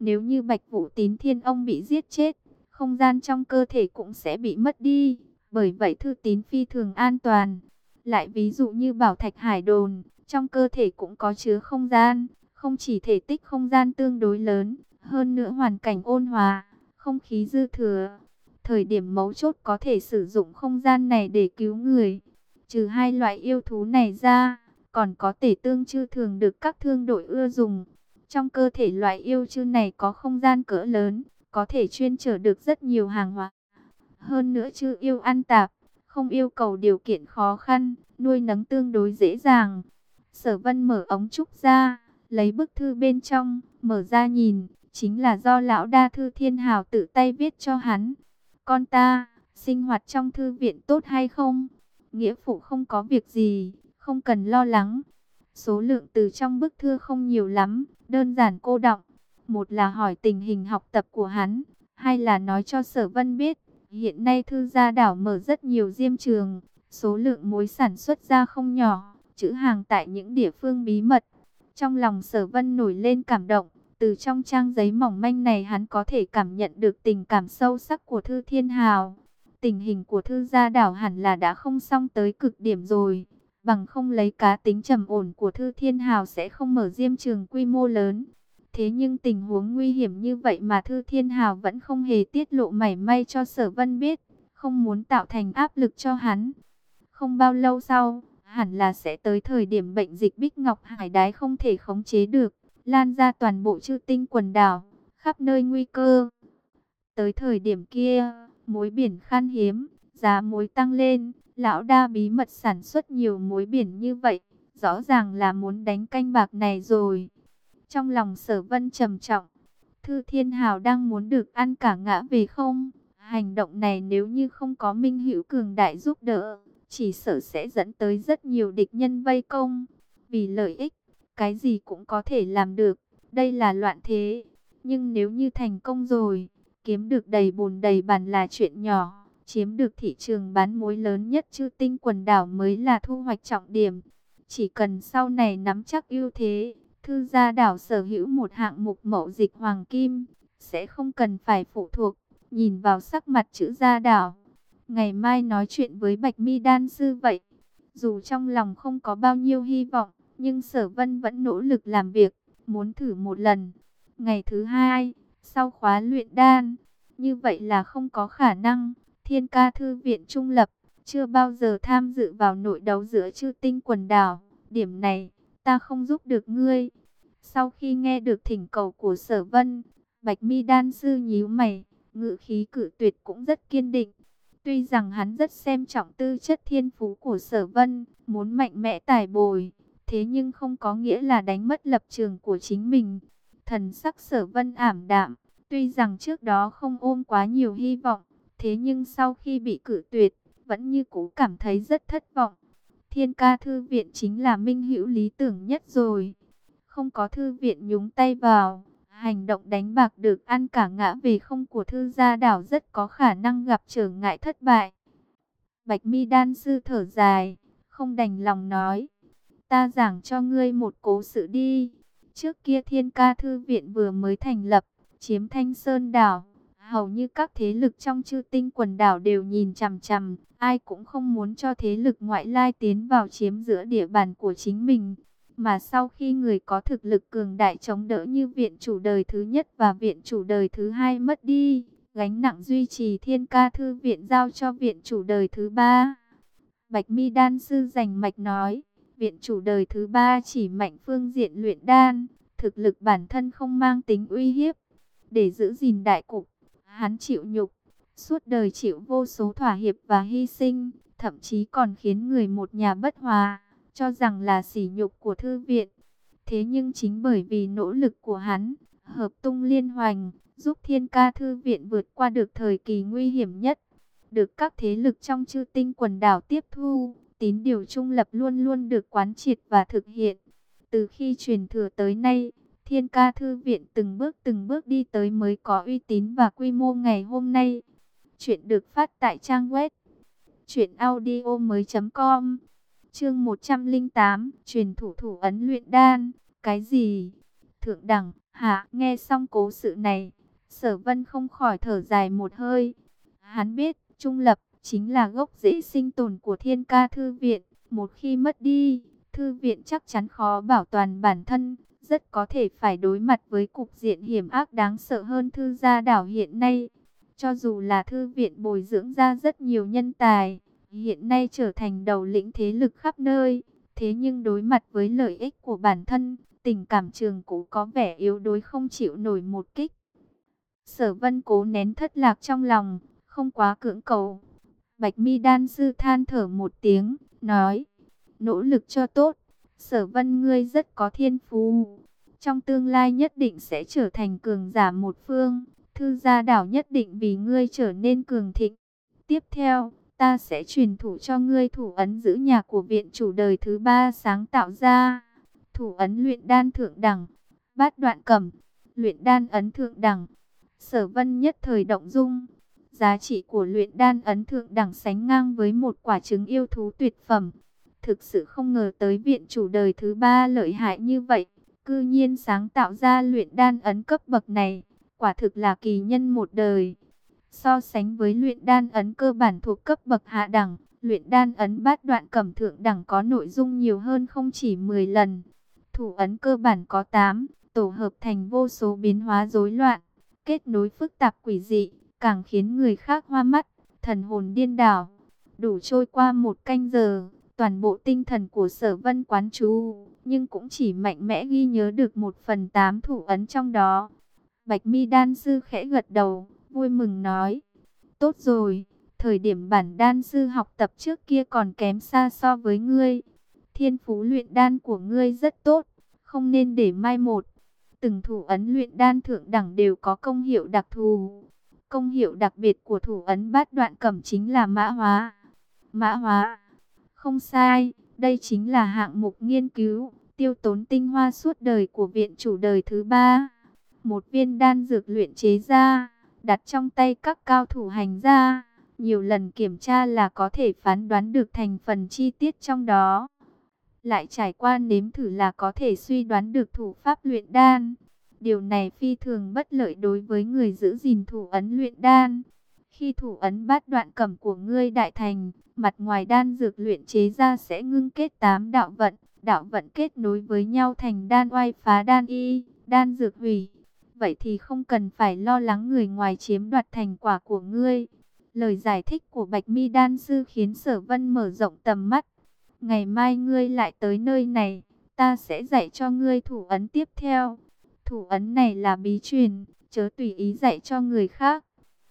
Nếu như Bạch Vũ Tín Thiên Ông bị giết chết, không gian trong cơ thể cũng sẽ bị mất đi, bởi vậy thư tín phi thường an toàn. Lại ví dụ như bảo thạch hải đồn, trong cơ thể cũng có chứa không gian, không chỉ thể tích không gian tương đối lớn, hơn nữa hoàn cảnh ôn hòa, không khí dư thừa. Thời điểm mấu chốt có thể sử dụng không gian này để cứu người. Trừ hai loại yêu thú này ra, còn có tể tương chư thường được các thương đội ưa dùng. Trong cơ thể loại yêu chư này có không gian cỡ lớn, có thể chuyên chở được rất nhiều hàng hóa. Hơn nữa chư yêu ăn tạp, không yêu cầu điều kiện khó khăn, nuôi nấng tương đối dễ dàng. Sở vân mở ống trúc ra, lấy bức thư bên trong, mở ra nhìn, chính là do lão đa thư thiên hào tự tay viết cho hắn. Con ta, sinh hoạt trong thư viện tốt hay không? Nghĩa phụ không có việc gì, không cần lo lắng. Số lượng từ trong bức thư không nhiều lắm, đơn giản cô đọng. Một là hỏi tình hình học tập của hắn, hai là nói cho sở vân biết. Hiện nay thư gia đảo mở rất nhiều diêm trường, số lượng muối sản xuất ra không nhỏ, chữ hàng tại những địa phương bí mật. Trong lòng sở vân nổi lên cảm động, từ trong trang giấy mỏng manh này hắn có thể cảm nhận được tình cảm sâu sắc của Thư Thiên Hào. Tình hình của Thư gia đảo hẳn là đã không xong tới cực điểm rồi. Bằng không lấy cá tính trầm ổn của Thư Thiên Hào sẽ không mở diêm trường quy mô lớn. Thế nhưng tình huống nguy hiểm như vậy mà Thư Thiên Hào vẫn không hề tiết lộ mảy may cho Sở Vân biết. Không muốn tạo thành áp lực cho hắn. Không bao lâu sau, hẳn là sẽ tới thời điểm bệnh dịch Bích Ngọc Hải đái không thể khống chế được lan ra toàn bộ chư tinh quần đảo, khắp nơi nguy cơ. Tới thời điểm kia, muối biển khan hiếm, giá muối tăng lên, lão đa bí mật sản xuất nhiều muối biển như vậy, rõ ràng là muốn đánh canh bạc này rồi. Trong lòng sở vân trầm trọng, Thư Thiên Hào đang muốn được ăn cả ngã về không? Hành động này nếu như không có Minh Hữu Cường Đại giúp đỡ, chỉ sợ sẽ dẫn tới rất nhiều địch nhân vây công. Vì lợi ích, cái gì cũng có thể làm được. Đây là loạn thế. Nhưng nếu như thành công rồi, kiếm được đầy bùn đầy bàn là chuyện nhỏ. Chiếm được thị trường bán muối lớn nhất chư tinh quần đảo mới là thu hoạch trọng điểm. Chỉ cần sau này nắm chắc ưu thế, thư gia đảo sở hữu một hạng mục mậu dịch hoàng kim, sẽ không cần phải phụ thuộc, nhìn vào sắc mặt chữ gia đảo. Ngày mai nói chuyện với Bạch Mi Đan Sư vậy, dù trong lòng không có bao nhiêu hy vọng, nhưng sở vân vẫn nỗ lực làm việc, muốn thử một lần. Ngày thứ hai, sau khóa luyện đan, như vậy là không có khả năng. Thiên ca thư viện trung lập, chưa bao giờ tham dự vào nội đấu giữa chư tinh quần đảo. Điểm này, ta không giúp được ngươi. Sau khi nghe được thỉnh cầu của sở vân, Bạch mi đan sư nhíu mày, ngự khí cử tuyệt cũng rất kiên định. Tuy rằng hắn rất xem trọng tư chất thiên phú của sở vân, muốn mạnh mẽ tài bồi, Thế nhưng không có nghĩa là đánh mất lập trường của chính mình. Thần sắc sở vân ảm đạm, tuy rằng trước đó không ôm quá nhiều hy vọng, thế nhưng sau khi bị cử tuyệt, vẫn như cũ cảm thấy rất thất vọng. Thiên ca thư viện chính là minh hữu lý tưởng nhất rồi. Không có thư viện nhúng tay vào, hành động đánh bạc được ăn cả ngã về không của thư gia đảo rất có khả năng gặp trở ngại thất bại. Bạch mi đan sư thở dài, không đành lòng nói. Ta giảng cho ngươi một cố sự đi. Trước kia thiên ca thư viện vừa mới thành lập, chiếm thanh sơn đảo. Hầu như các thế lực trong chư tinh quần đảo đều nhìn chằm chằm. Ai cũng không muốn cho thế lực ngoại lai tiến vào chiếm giữa địa bàn của chính mình. Mà sau khi người có thực lực cường đại chống đỡ như viện chủ đời thứ nhất và viện chủ đời thứ hai mất đi, gánh nặng duy trì thiên ca thư viện giao cho viện chủ đời thứ ba. Bạch Mi Đan Sư giành mạch nói, Viện chủ đời thứ ba chỉ mạnh phương diện luyện đan, thực lực bản thân không mang tính uy hiếp. Để giữ gìn đại cục, hắn chịu nhục, suốt đời chịu vô số thỏa hiệp và hy sinh, thậm chí còn khiến người một nhà bất hòa, cho rằng là sỉ nhục của thư viện. Thế nhưng chính bởi vì nỗ lực của hắn, hợp tung liên hoành, giúp thiên ca thư viện vượt qua được thời kỳ nguy hiểm nhất, được các thế lực trong chư tinh quần đảo tiếp thu, tín điều trung lập luôn luôn được quán triệt và thực hiện. Từ khi truyền thừa tới nay, Thiên ca thư viện từng bước từng bước đi tới mới có uy tín và quy mô ngày hôm nay. Chuyện được phát tại trang web truyệnaudiomoi.com. Chương 108, truyền thủ thủ ấn luyện đan, cái gì? Thượng đẳng, hạ, nghe xong cố sự này, Sở Vân không khỏi thở dài một hơi. Hắn biết, trung lập chính là gốc rễ sinh tồn của Thiên Ca thư viện, một khi mất đi, thư viện chắc chắn khó bảo toàn bản thân, rất có thể phải đối mặt với cục diện hiểm ác đáng sợ hơn thư gia đảo hiện nay. Cho dù là thư viện bồi dưỡng ra rất nhiều nhân tài, hiện nay trở thành đầu lĩnh thế lực khắp nơi, thế nhưng đối mặt với lợi ích của bản thân, tình cảm trường cũ có vẻ yếu đuối không chịu nổi một kích. Sở vân cố nén thất lạc trong lòng, không quá cưỡng cầu. Bạch mi đan sư than thở một tiếng, nói, nỗ lực cho tốt, sở vân ngươi rất có thiên phú. Trong tương lai nhất định sẽ trở thành cường giả một phương, thư gia đảo nhất định vì ngươi trở nên cường thịnh. Tiếp theo, ta sẽ truyền thủ cho ngươi thủ ấn giữ nhà của viện chủ đời thứ ba sáng tạo ra. Thủ ấn luyện đan thượng đẳng, bát đoạn cẩm, luyện đan ấn thượng đẳng. Sở vân nhất thời động dung. Giá trị của luyện đan ấn thượng đẳng sánh ngang với một quả trứng yêu thú tuyệt phẩm. Thực sự không ngờ tới viện chủ đời thứ ba lợi hại như vậy. Cư nhiên sáng tạo ra luyện đan ấn cấp bậc này. Quả thực là kỳ nhân một đời. So sánh với luyện đan ấn cơ bản thuộc cấp bậc hạ đẳng, luyện đan ấn bát đoạn cẩm thượng đẳng có nội dung nhiều hơn không chỉ 10 lần. Thủ ấn cơ bản có 8, tổ hợp thành vô số biến hóa rối loạn, kết nối phức tạp quỷ dị, càng khiến người khác hoa mắt, thần hồn điên đảo. Đủ trôi qua một canh giờ, toàn bộ tinh thần của sở vân quán chú, nhưng cũng chỉ mạnh mẽ ghi nhớ được một phần tám thủ ấn trong đó. Bạch mi đan sư khẽ gật đầu, vui mừng nói, tốt rồi, thời điểm bản đan sư học tập trước kia còn kém xa so với ngươi. Thiên phú luyện đan của ngươi rất tốt, không nên để mai một. Từng thủ ấn luyện đan thượng đẳng đều có công hiệu đặc thù. Công hiệu đặc biệt của thủ ấn bát đoạn cẩm chính là mã hóa. Mã hóa, không sai, đây chính là hạng mục nghiên cứu, tiêu tốn tinh hoa suốt đời của viện chủ đời thứ ba. Một viên đan dược luyện chế ra, đặt trong tay các cao thủ hành gia, nhiều lần kiểm tra là có thể phán đoán được thành phần chi tiết trong đó. Lại trải qua nếm thử là có thể suy đoán được thủ pháp luyện đan. Điều này phi thường bất lợi đối với người giữ gìn thủ ấn luyện đan. Khi thủ ấn bát đoạn cẩm của ngươi đại thành, mặt ngoài đan dược luyện chế ra sẽ ngưng kết tám đạo vận, đạo vận kết nối với nhau thành đan oai phá đan y, đan dược hủy. Vậy thì không cần phải lo lắng người ngoài chiếm đoạt thành quả của ngươi. Lời giải thích của Bạch Mi đan sư khiến Sở Vân mở rộng tầm mắt. Ngày mai ngươi lại tới nơi này, ta sẽ dạy cho ngươi thủ ấn tiếp theo. Thủ ấn này là bí truyền, chớ tùy ý dạy cho người khác.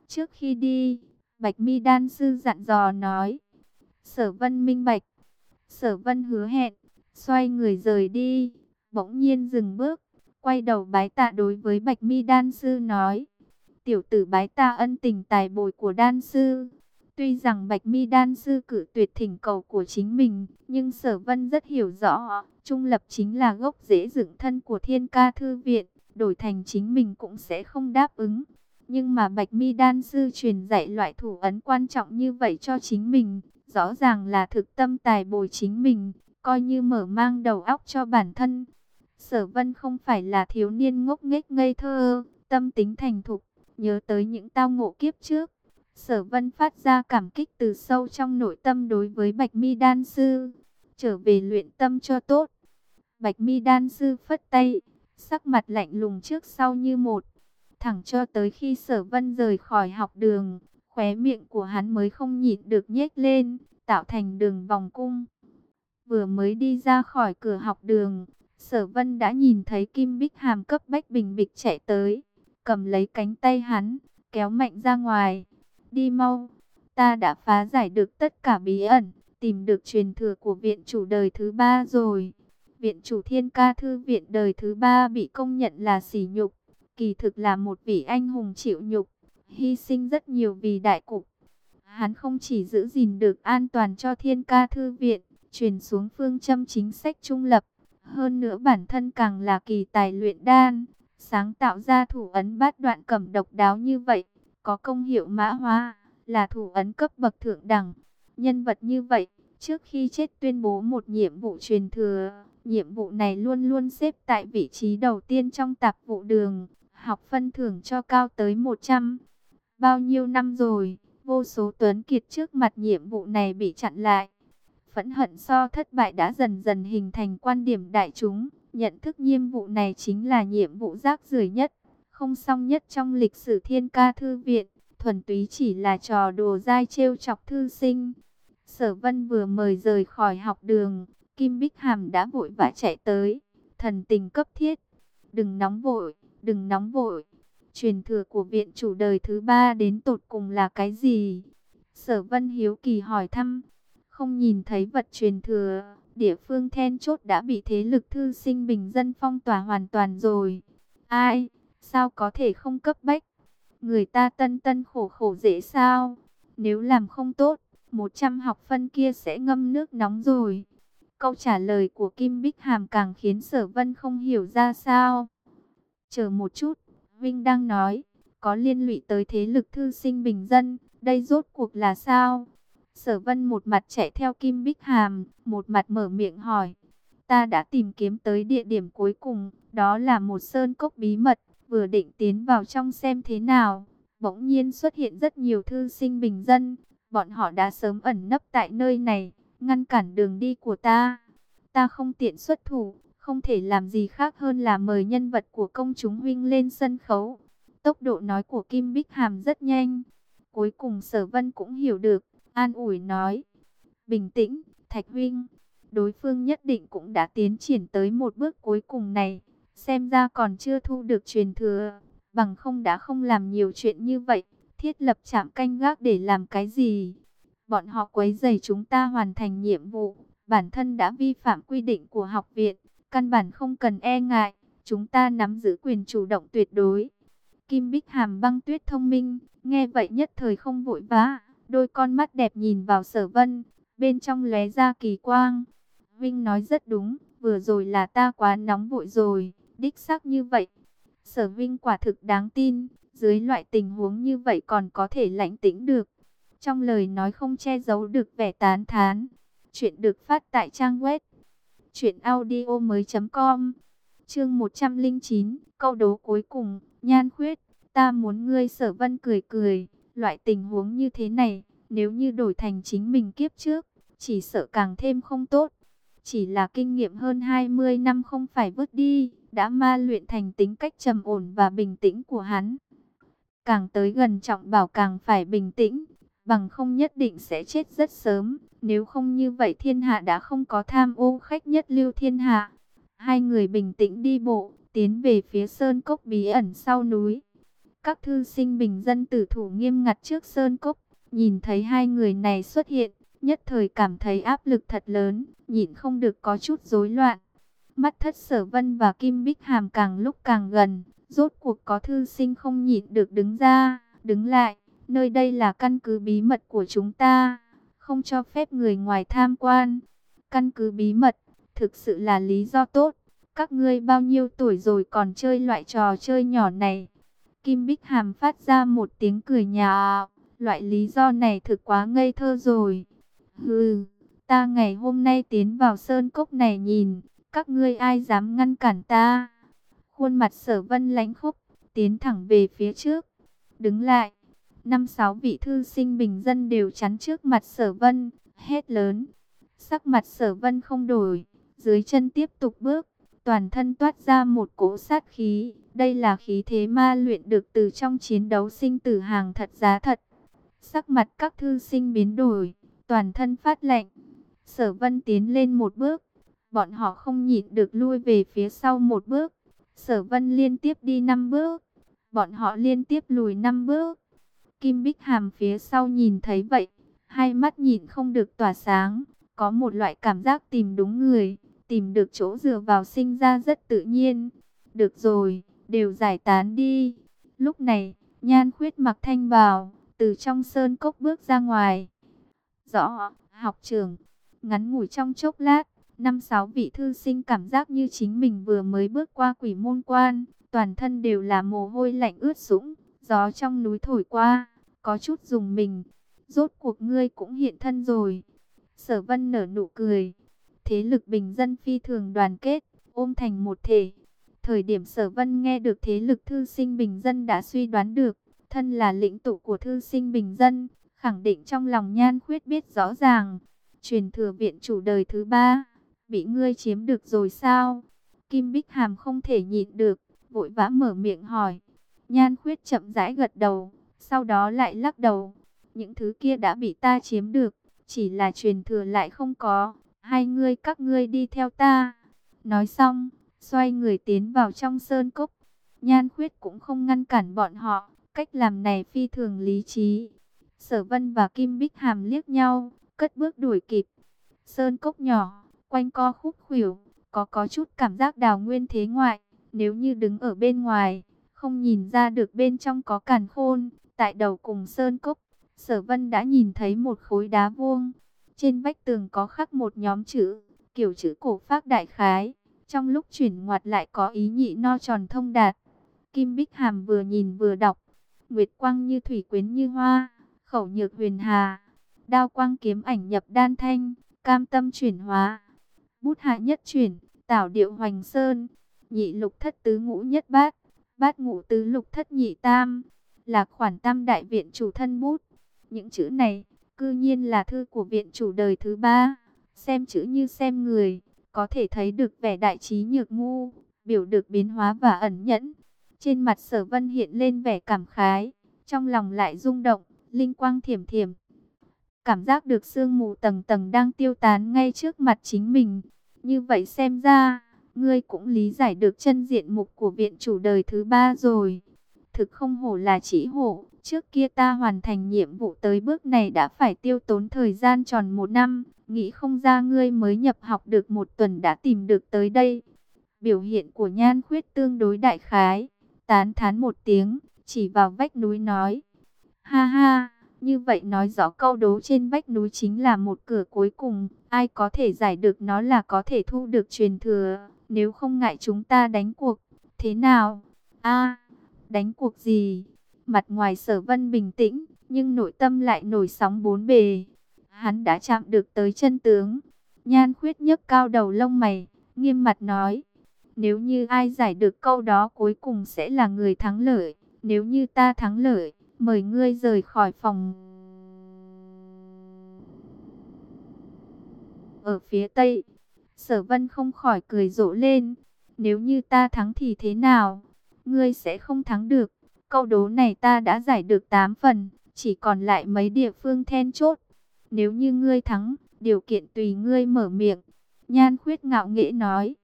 Trước khi đi, Bạch Mi đan sư dặn dò nói. Sở Vân minh bạch. Sở Vân hứa hẹn, xoay người rời đi, bỗng nhiên dừng bước, quay đầu bái tạ đối với Bạch Mi đan sư nói: "Tiểu tử bái tạ ân tình tài bồi của đan sư." Tuy rằng Bạch Mi đan sư cử tuyệt thỉnh cầu của chính mình, nhưng Sở Vân rất hiểu rõ, trung lập chính là gốc rễ dựng thân của Thiên Ca thư viện, đổi thành chính mình cũng sẽ không đáp ứng. Nhưng mà Bạch Mi đan sư truyền dạy loại thủ ấn quan trọng như vậy cho chính mình, rõ ràng là thực tâm tài bồi chính mình, coi như mở mang đầu óc cho bản thân. Sở Vân không phải là thiếu niên ngốc nghếch ngây thơ, tâm tính thành thục, nhớ tới những tao ngộ kiếp trước. Sở Vân phát ra cảm kích từ sâu trong nội tâm đối với Bạch Mi đan sư, trở về luyện tâm cho tốt. Bạch Mi đan sư phất tay, sắc mặt lạnh lùng trước sau như một, thẳng cho tới khi Sở Vân rời khỏi học đường, khóe miệng của hắn mới không nhịn được nhếch lên, tạo thành đường vòng cung. Vừa mới đi ra khỏi cửa học đường, Sở Vân đã nhìn thấy Kim Bích Hàm cấp bách bình bịch chạy tới, cầm lấy cánh tay hắn, kéo mạnh ra ngoài. Đi mau, ta đã phá giải được tất cả bí ẩn, tìm được truyền thừa của viện chủ đời thứ ba rồi. Viện chủ thiên ca thư viện đời thứ ba bị công nhận là sỉ nhục, kỳ thực là một vị anh hùng chịu nhục, hy sinh rất nhiều vì đại cục. Hắn không chỉ giữ gìn được an toàn cho thiên ca thư viện, truyền xuống phương châm chính sách trung lập, Hơn nữa bản thân càng là kỳ tài luyện đan, sáng tạo ra thủ ấn bát đoạn cẩm độc đáo như vậy, có công hiệu mã hóa, là thủ ấn cấp bậc thượng đẳng. Nhân vật như vậy, trước khi chết tuyên bố một nhiệm vụ truyền thừa, nhiệm vụ này luôn luôn xếp tại vị trí đầu tiên trong tạp vụ đường, học phân thưởng cho cao tới 100. Bao nhiêu năm rồi, vô số tuấn kiệt trước mặt nhiệm vụ này bị chặn lại. Phẫn hận so thất bại đã dần dần hình thành quan điểm đại chúng, nhận thức nhiệm vụ này chính là nhiệm vụ rác rưởi nhất, không song nhất trong lịch sử thiên ca thư viện, thuần túy chỉ là trò đùa dai trêu chọc thư sinh. Sở Vân vừa mời rời khỏi học đường, Kim Bích Hàm đã vội vã chạy tới, thần tình cấp thiết. Đừng nóng vội, đừng nóng vội. Truyền thừa của viện chủ đời thứ ba đến tột cùng là cái gì? Sở Vân hiếu kỳ hỏi thăm. Không nhìn thấy vật truyền thừa, địa phương then chốt đã bị thế lực thư sinh bình dân phong tỏa hoàn toàn rồi. Ai, sao có thể không cấp bách? Người ta tân tân khổ khổ dễ sao? Nếu làm không tốt, 100 học phân kia sẽ ngâm nước nóng rồi. Câu trả lời của Kim Bích Hàm càng khiến Sở Vân không hiểu ra sao. Chờ một chút, Vinh đang nói, có liên lụy tới thế lực thư sinh bình dân, đây rốt cuộc là sao? Sở Vân một mặt chạy theo Kim Bích Hàm, một mặt mở miệng hỏi. Ta đã tìm kiếm tới địa điểm cuối cùng, đó là một sơn cốc bí mật, vừa định tiến vào trong xem thế nào. Bỗng nhiên xuất hiện rất nhiều thư sinh bình dân, bọn họ đã sớm ẩn nấp tại nơi này, ngăn cản đường đi của ta. Ta không tiện xuất thủ, không thể làm gì khác hơn là mời nhân vật của công chúng huynh lên sân khấu. Tốc độ nói của Kim Bích Hàm rất nhanh. Cuối cùng Sở Vân cũng hiểu được, an ủi nói: "Bình tĩnh, Thạch huynh, đối phương nhất định cũng đã tiến triển tới một bước cuối cùng này, xem ra còn chưa thu được truyền thừa, bằng không đã không làm nhiều chuyện như vậy, thiết lập trạm canh gác để làm cái gì?" Bọn họ quấy rầy chúng ta hoàn thành nhiệm vụ, bản thân đã vi phạm quy định của học viện, căn bản không cần e ngại, chúng ta nắm giữ quyền chủ động tuyệt đối. Kim Bích Hàm băng tuyết thông minh, nghe vậy nhất thời không vội vã, đôi con mắt đẹp nhìn vào sở vân, bên trong lóe ra kỳ quang. Vinh nói rất đúng, vừa rồi là ta quá nóng vội rồi, đích xác như vậy. Sở Vinh quả thực đáng tin, dưới loại tình huống như vậy còn có thể lãnh tĩnh được. Trong lời nói không che giấu được vẻ tán thán. Chuyện được phát tại trang web truyệnaudiomoi.com. Chương 109, câu đố cuối cùng, Nhan Khuyết, ta muốn ngươi Sở Vân cười cười, loại tình huống như thế này, nếu như đổi thành chính mình kiếp trước, chỉ sợ càng thêm không tốt. Chỉ là kinh nghiệm hơn 20 năm không phải vứt đi, đã ma luyện thành tính cách trầm ổn và bình tĩnh của hắn. Càng tới gần trọng bảo càng phải bình tĩnh, bằng không nhất định sẽ chết rất sớm. Nếu không như vậy thiên hạ đã không có tham ô khách nhất lưu thiên hạ. Hai người bình tĩnh đi bộ, tiến về phía sơn cốc bí ẩn sau núi. Các thư sinh bình dân tử thủ nghiêm ngặt trước sơn cốc, nhìn thấy hai người này xuất hiện, nhất thời cảm thấy áp lực thật lớn, nhìn không được có chút rối loạn. Mắt thất sở vân và kim bích hàm càng lúc càng gần, rốt cuộc có thư sinh không nhịn được đứng ra, đứng lại Nơi đây là căn cứ bí mật của chúng ta, không cho phép người ngoài tham quan. Căn cứ bí mật, thực sự là lý do tốt. Các ngươi bao nhiêu tuổi rồi còn chơi loại trò chơi nhỏ này? Kim Bích Hàm phát ra một tiếng cười nhà. Loại lý do này thực quá ngây thơ rồi. Hừ, ta ngày hôm nay tiến vào sơn cốc này nhìn, các ngươi ai dám ngăn cản ta? Khuôn mặt sở vân lãnh khúc, tiến thẳng về phía trước. Đứng lại, năm sáu vị thư sinh bình dân đều chắn trước mặt sở vân, hét lớn. Sắc mặt sở vân không đổi, dưới chân tiếp tục bước, toàn thân toát ra một cỗ sát khí. Đây là khí thế ma luyện được từ trong chiến đấu sinh tử hàng thật giá thật. Sắc mặt các thư sinh biến đổi, toàn thân phát lạnh. Sở vân tiến lên một bước, bọn họ không nhịn được lui về phía sau một bước. Sở vân liên tiếp đi năm bước, bọn họ liên tiếp lùi năm bước. Kim Bích Hàm phía sau nhìn thấy vậy, hai mắt nhìn không được tỏa sáng, có một loại cảm giác tìm đúng người, tìm được chỗ dựa vào sinh ra rất tự nhiên. Được rồi, đều giải tán đi. Lúc này, Nhan Khuyết mặc thanh bào, từ trong sơn cốc bước ra ngoài. Rõ, học trường, ngắn ngủi trong chốc lát, Năm sáu vị thư sinh cảm giác như chính mình vừa mới bước qua quỷ môn quan, toàn thân đều là mồ hôi lạnh ướt sũng, gió trong núi thổi qua, có chút dùng mình. Rốt cuộc ngươi cũng hiện thân rồi. Sở vân nở nụ cười. Thế lực bình dân phi thường đoàn kết, ôm thành một thể. Thời điểm sở vân nghe được thế lực thư sinh bình dân đã suy đoán được, thân là lĩnh tụ của thư sinh bình dân, khẳng định trong lòng nhan khuyết biết rõ ràng. Truyền thừa viện chủ đời thứ ba, bị ngươi chiếm được rồi sao? Kim Bích Hàm không thể nhịn được, vội vã mở miệng hỏi. Nhan khuyết chậm rãi gật đầu, sau đó lại lắc đầu. Những thứ kia đã bị ta chiếm được, chỉ là truyền thừa lại không có. Hai ngươi các ngươi đi theo ta. Nói xong, xoay người tiến vào trong sơn cốc. Nhan khuyết cũng không ngăn cản bọn họ, cách làm này phi thường lý trí. Sở Vân và Kim Bích Hàm liếc nhau, cất bước đuổi kịp. Sơn cốc nhỏ, quanh co khúc khuỷu, có có chút cảm giác đào nguyên thế ngoại. Nếu như đứng ở bên ngoài, không nhìn ra được bên trong có càn khôn. Tại đầu cùng Sơn cốc, Sở Vân đã nhìn thấy một khối đá vuông. Trên vách tường có khắc một nhóm chữ, kiểu chữ cổ phác đại khái. Trong lúc chuyển ngoặt lại có ý nhị no tròn thông đạt. Kim Bích Hàm vừa nhìn vừa đọc. Nguyệt quang như thủy quyến như hoa, khẩu nhược huyền hà. Đao quang kiếm ảnh nhập đan thanh, cam tâm chuyển hóa. Bút hạ nhất chuyển, tảo điệu hoành sơn. Nhị lục thất tứ ngũ nhất bát, bát ngũ tứ lục thất nhị tam. Là khoản tam đại viện chủ thân bút. Những chữ này, cư nhiên là thư của viện chủ đời thứ ba. Xem chữ như xem người, có thể thấy được vẻ đại trí nhược ngu, biểu được biến hóa và ẩn nhẫn. Trên mặt sở vân hiện lên vẻ cảm khái, trong lòng lại rung động, linh quang thiểm thiểm. Cảm giác được sương mù tầng tầng đang tiêu tán ngay trước mặt chính mình. Như vậy xem ra, ngươi cũng lý giải được chân diện mục của viện chủ đời thứ ba rồi. Thực không hổ là chỉ hổ, trước kia ta hoàn thành nhiệm vụ tới bước này đã phải tiêu tốn thời gian tròn một năm, nghĩ không ra ngươi mới nhập học được một tuần đã tìm được tới đây. Biểu hiện của nhan khuyết tương đối đại khái, tán thán một tiếng, chỉ vào vách núi nói. Ha ha, như vậy nói rõ câu đố trên vách núi chính là một cửa cuối cùng, ai có thể giải được nó là có thể thu được truyền thừa, nếu không ngại chúng ta đánh cuộc, thế nào? a đánh cuộc gì? Mặt ngoài sở vân bình tĩnh, nhưng nội tâm lại nổi sóng bốn bề. Hắn đã chạm được tới chân tướng. Nhan khuyết nhấc cao đầu lông mày, nghiêm mặt nói. Nếu như ai giải được câu đó cuối cùng sẽ là người thắng lợi. Nếu như ta thắng lợi, mời ngươi rời khỏi phòng. Ở phía tây, sở vân không khỏi cười rộ lên. Nếu như ta thắng thì thế nào? Ngươi sẽ không thắng được. Câu đố này ta đã giải được 8 phần, chỉ còn lại mấy địa phương then chốt. Nếu như ngươi thắng, điều kiện tùy ngươi mở miệng. Nhan khuyết ngạo nghễ nói.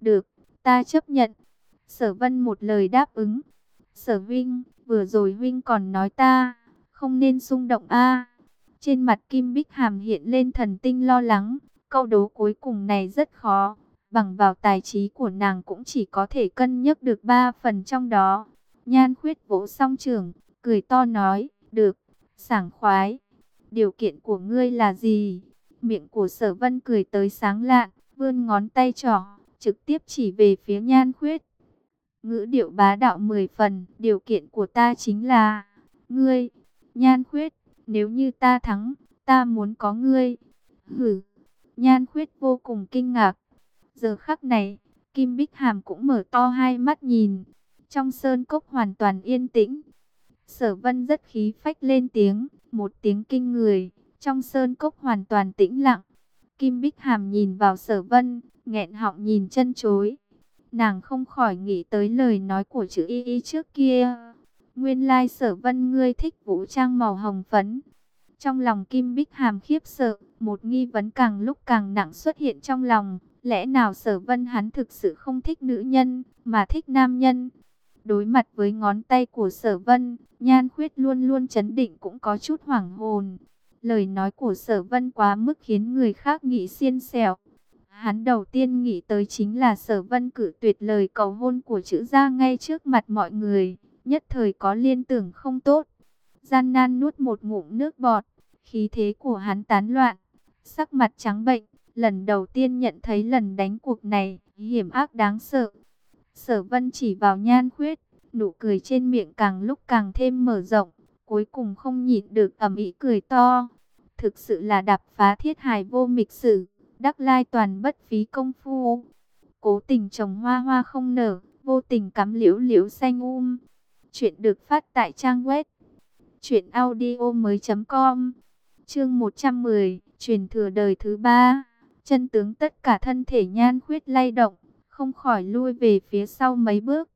Được, ta chấp nhận. Sở vân một lời đáp ứng. Sở Vinh, vừa rồi Vinh còn nói ta, không nên xung động a. Trên mặt Kim Bích Hàm hiện lên thần tinh lo lắng, câu đố cuối cùng này rất khó, bằng vào tài trí của nàng cũng chỉ có thể cân nhắc được 3 phần trong đó. Nhan khuyết vỗ song trường, cười to nói, được, sảng khoái. Điều kiện của ngươi là gì? Miệng của sở vân cười tới sáng lạn, vươn ngón tay trỏ, trực tiếp chỉ về phía nhan khuyết. Ngữ điệu bá đạo mười phần, điều kiện của ta chính là, ngươi, nhan khuyết, nếu như ta thắng, ta muốn có ngươi. Hử, nhan khuyết vô cùng kinh ngạc. Giờ khắc này, Kim Bích Hàm cũng mở to hai mắt nhìn. Trong sơn cốc hoàn toàn yên tĩnh. Sở vân rất khí phách lên tiếng, một tiếng kinh người. Trong sơn cốc hoàn toàn tĩnh lặng. Kim Bích Hàm nhìn vào sở vân, nghẹn họng nhìn chân chối. Nàng không khỏi nghĩ tới lời nói của chữ y y trước kia. Nguyên lai sở vân ngươi thích vũ trang màu hồng phấn. Trong lòng Kim Bích Hàm khiếp sợ, một nghi vấn càng lúc càng nặng xuất hiện trong lòng. Lẽ nào sở vân hắn thực sự không thích nữ nhân, mà thích nam nhân? Đối mặt với ngón tay của sở vân, nhan khuyết luôn luôn chấn định cũng có chút hoảng hồn. Lời nói của sở vân quá mức khiến người khác nghĩ xiên xẻo. Hắn đầu tiên nghĩ tới chính là sở vân cử tuyệt lời cầu hôn của chữ gia ngay trước mặt mọi người. Nhất thời có liên tưởng không tốt. Gian nan nuốt một ngụm nước bọt. Khí thế của hắn tán loạn. Sắc mặt trắng bệnh. Lần đầu tiên nhận thấy lần đánh cuộc này, hiểm ác đáng sợ. Sở vân chỉ vào nhan khuyết, nụ cười trên miệng càng lúc càng thêm mở rộng, cuối cùng không nhịn được ẩm ý cười to. Thực sự là đạp phá thiết hài vô mịch sử, đắc lai toàn bất phí công phu. Cố tình trồng hoa hoa không nở, vô tình cắm liễu liễu xanh um. Chuyện được phát tại trang web truyện audio mới .com Chương 110, truyền thừa đời thứ ba. Chân tướng tất cả thân thể nhan khuyết lay động, không khỏi lui về phía sau mấy bước.